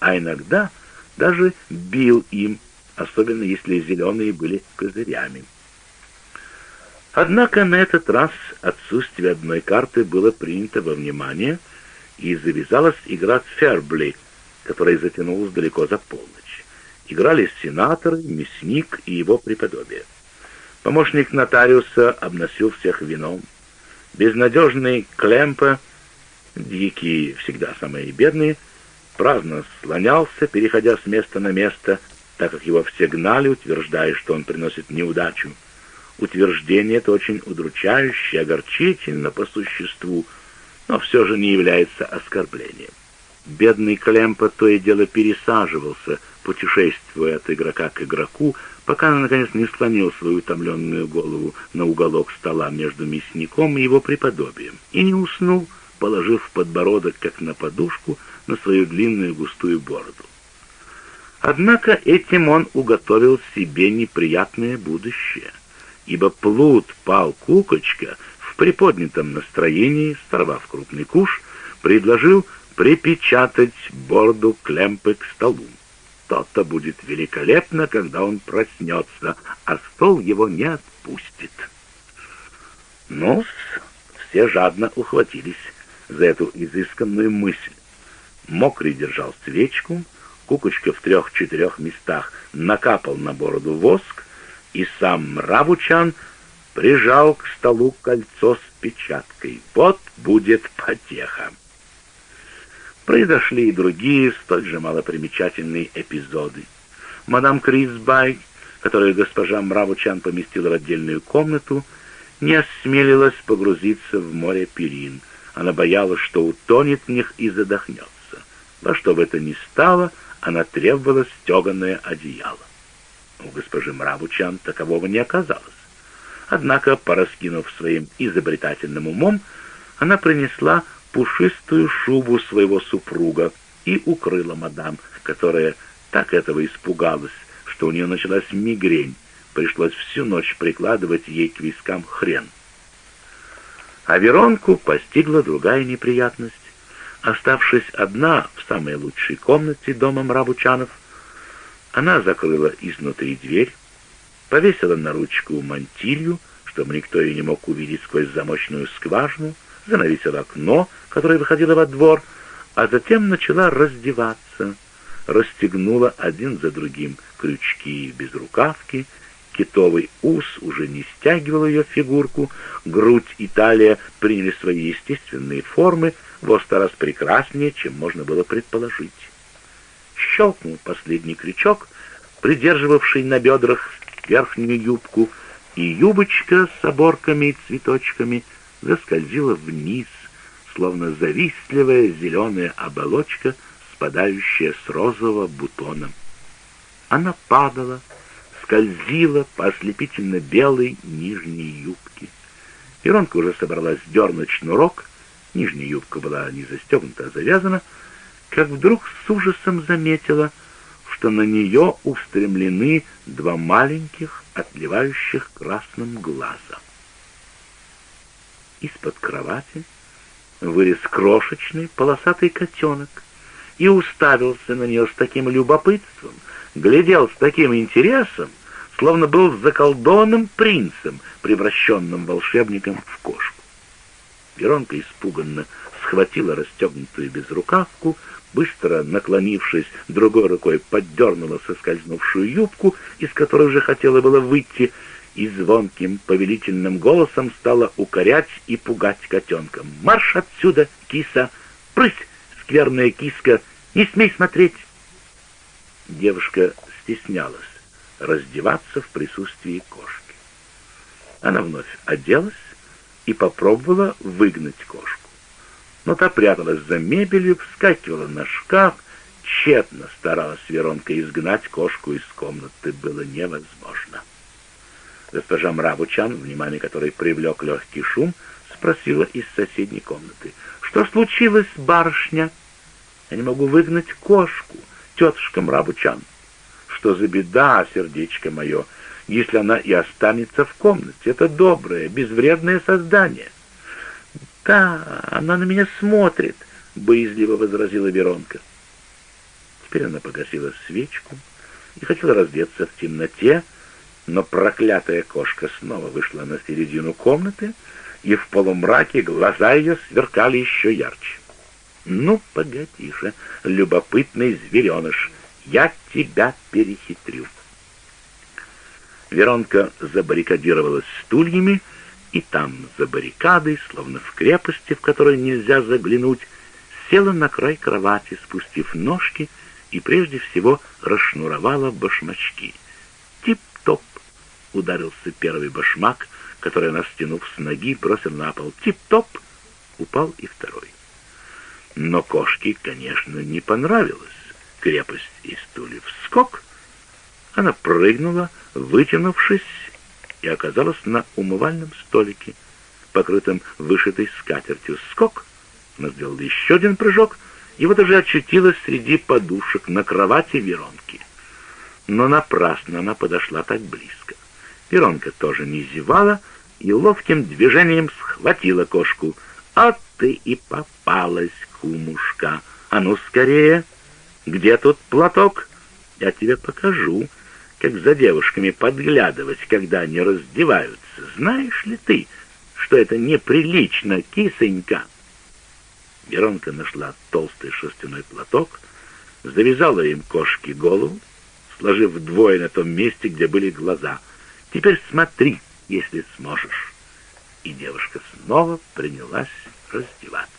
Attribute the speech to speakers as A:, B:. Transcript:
A: а иногда даже бил им, особенно если зеленые были козырями. Однако на этот раз отсутствие одной карты было принято во внимание, и завязалась игра Фербли, которая затянулась далеко за полночь. Играли сенаторы, мясник и его преподобие. Помощник нотариуса обносил всех вином. Безнадежный Клемпа, дикие всегда самые бедные, праздно слонялся, переходя с места на место, так как его все гнали, утверждая, что он приносит неудачу. Утверждение это очень удручающе, огорчительно по существу, но все же не является оскорблением. Бедный Клемпа то и дело пересаживался, путешествуя от игрока к игроку, пока он, наконец, не склонил свою утомленную голову на уголок стола между мясником и его преподобием, и не уснул, положив подбородок, как на подушку, на свою длинную густую бороду. Однако этим он уготовил себе неприятное будущее ибо плут пал кукочка в приподнятом настроении, сорвав крупный куш, предложил припечатать борду Клемпы к столу. То-то будет великолепно, когда он проснется, а стол его не отпустит. ну все жадно ухватились за эту изысканную мысль. Мокрый держал свечку, кукочка в трех-четырех местах накапал на бороду воск, и сам Мравучан прижал к столу кольцо с печаткой. Вот будет потеха. Произошли и другие, столь же малопримечательные эпизоды. Мадам Крисбай, которую госпожа Мравучан поместила в отдельную комнату, не осмелилась погрузиться в море перин. Она боялась, что утонет в них и задохнется. Во что бы это ни стало, она требовала стеганое одеяло. У госпожи Мравучан такового не оказалось. Однако, пораскинув своим изобретательным умом, она принесла пушистую шубу своего супруга и укрыла мадам, которая так этого испугалась, что у нее началась мигрень, пришлось всю ночь прикладывать ей к вискам хрен. А Веронку постигла другая неприятность. Оставшись одна в самой лучшей комнате дома Мравучанов, она закрыла изнутри дверь, повесила на ручку мантилью, чтобы никто ее не мог увидеть сквозь замочную скважину, занавесила окно, которое выходило во двор, а затем начала раздеваться, расстегнула один за другим крючки без рукавки, китовый ус уже не стягивал ее фигурку, грудь и талия приняли свои естественные формы, во сто раз прекраснее, чем можно было предположить щелкнул последний крючок, придерживавший на бедрах верхнюю юбку, и юбочка с оборками и цветочками заскользила вниз, словно завистливая зеленая оболочка, спадающая с розового бутона. Она падала, скользила по ослепительно белой нижней юбке. Иронка уже собралась дернуть шнурок, нижняя юбка была не застегнута, а завязана, как вдруг с ужасом заметила, что на нее устремлены два маленьких, отливающих красным глаза. Из-под кровати вылез крошечный полосатый котенок и уставился на нее с таким любопытством, глядел с таким интересом, словно был заколдованным принцем, превращенным волшебником в кошку. Веронка испуганно схватила расстегнутую безрукавку, быстро наклонившись, другой рукой поддернула соскользнувшую юбку, из которой уже хотела было выйти, и звонким повелительным голосом стала укорять и пугать котенка. «Марш отсюда, киса! Прысь, скверная киска! Не смей смотреть!» Девушка стеснялась раздеваться в присутствии кошки. Она вновь оделась и попробовала выгнать кошку но та пряталась за мебелью, вскакивала на шкаф. Тщетно старалась Веронка изгнать кошку из комнаты, было невозможно. Госпожа Мравучан, внимание которой привлек легкий шум, спросила из соседней комнаты. «Что случилось, барышня?» «Я не могу выгнать кошку, тетушка Мравучан». «Что за беда, сердечко мое, если она и останется в комнате? Это доброе, безвредное создание». «Да, она на меня смотрит», — боязливо возразила Веронка. Теперь она погасила свечку и хотела раздеться в темноте, но проклятая кошка снова вышла на середину комнаты, и в полумраке глаза ее сверкали еще ярче. «Ну, погоди же, любопытный звереныш, я тебя перехитрю». Веронка забаррикадировалась стульями, и там, за баррикадой, словно в крепости, в которой нельзя заглянуть, села на край кровати, спустив ножки, и прежде всего расшнуровала башмачки. «Тип-топ!» — ударился первый башмак, который она, стянув с ноги, бросил на пол. «Тип-топ!» — упал и второй. Но кошке, конечно, не понравилась крепость и стульев. Скок! Она прыгнула, вытянувшись, и оказалась на умывальном столике, покрытом вышитой скатертью. Скок! Она сделала еще один прыжок, и вот уже очутилась среди подушек на кровати Веронки. Но напрасно она подошла так близко. Веронка тоже не зевала и ловким движением схватила кошку. «А ты и попалась, кумушка! А ну скорее! Где тут платок? Я тебе покажу, как за девушками подглядывать, когда они раздеваются. Знаешь ли ты, что это неприлично, кисонька?» Веронка нашла толстый шерстяной платок, завязала им кошке голову, сложив вдвое на том месте, где были глаза. «Теперь смотри, если сможешь». И девушка снова принялась раздеваться.